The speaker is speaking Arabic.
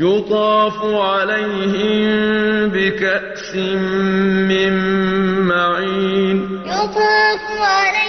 يُطَافُ عَلَيْهِم بِكَأْسٍ مِّن مَّعِينٍ يُطَافُ عَلَيْهِم